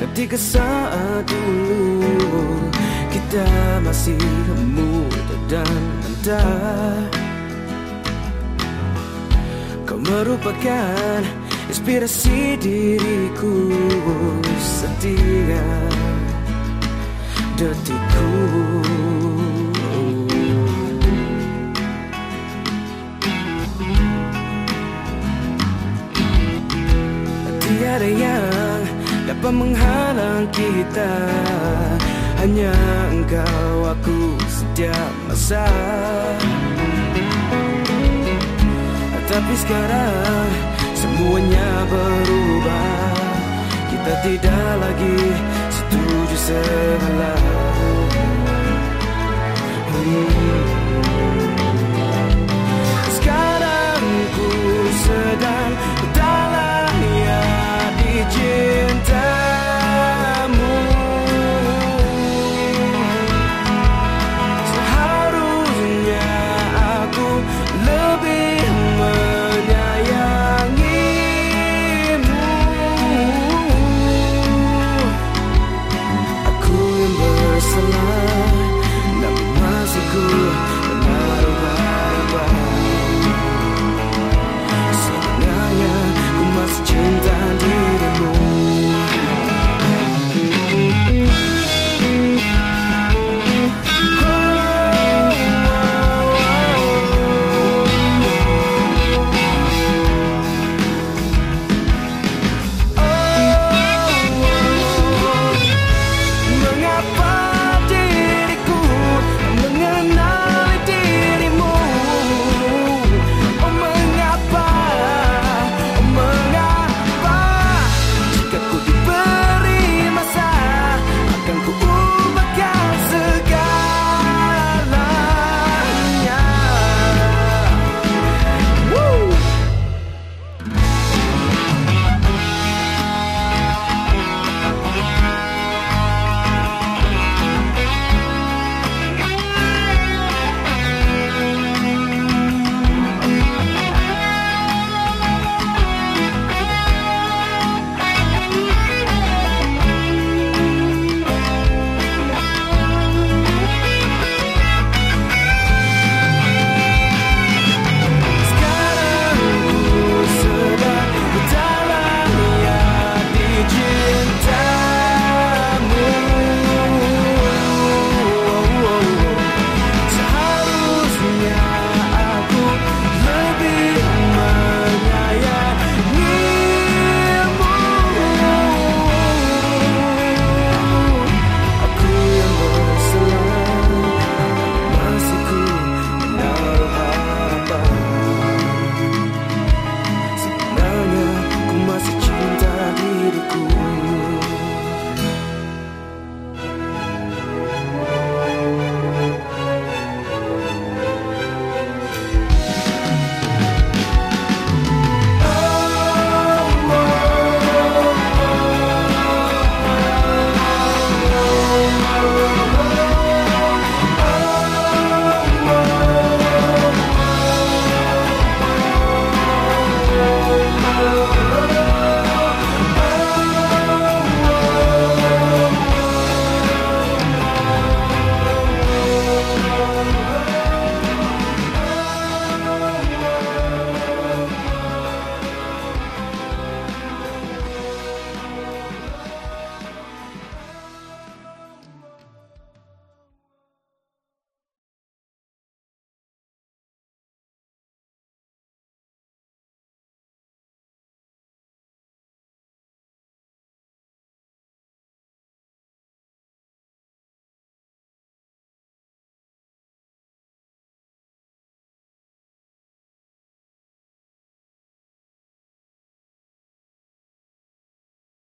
ketika saat dulu kita masih muda dan mentah. Kau merupakan inspirasi diriku setiap detikku. Tiada yang dapat menghalang kita? Hanya engkau aku setiap masa. Tapi sekarang semuanya berubah. Kita tidak lagi setuju sebelah